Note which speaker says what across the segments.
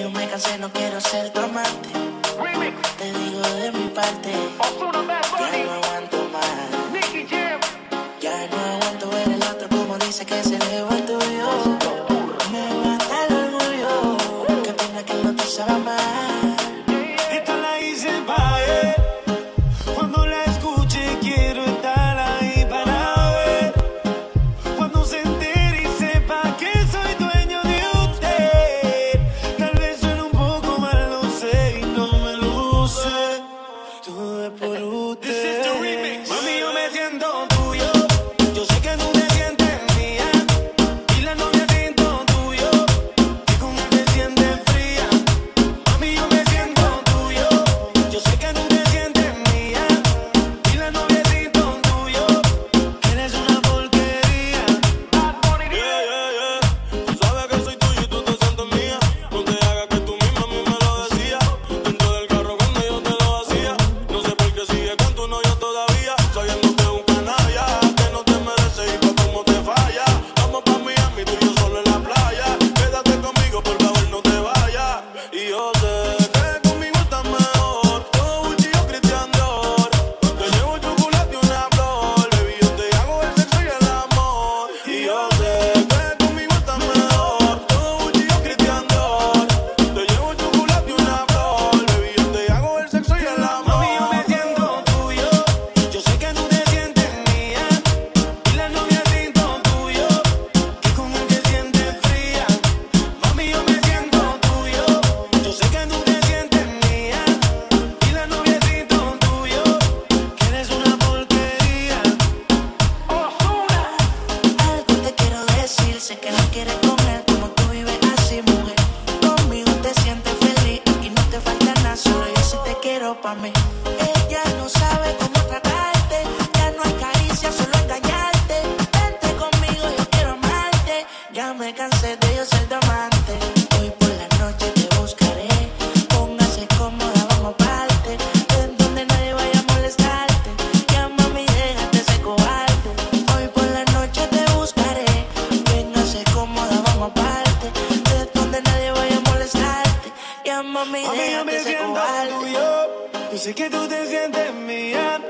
Speaker 1: yo me cansé, no quiero ser tu amante. Te digo de mi parte.
Speaker 2: Osuna, por
Speaker 3: eh, usted. pa'
Speaker 1: mí. Ella no sabe cómo tratarte, ya no hay caricia, solo engañarte. Vente conmigo, yo quiero amarte, ya me cansé de yo ser tu amante. Hoy por la noche te buscaré, póngase cómoda, vamos parte, en donde nadie vaya a molestarte. Ya mami, déjate ese cobarde. Hoy por la noche te buscaré, véngase cómoda, vamos parte, de donde nadie vaya a molestarte. Ya mami, déjate ese cobarde.
Speaker 2: Yo sé que tú te sientes mía.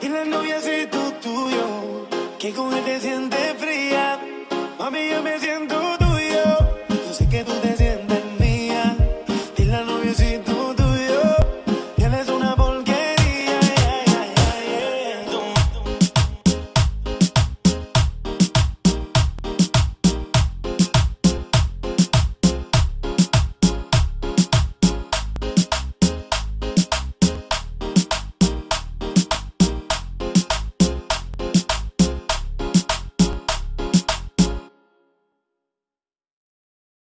Speaker 2: Dile a novia si tú tuyo. Que con él te sientes frío.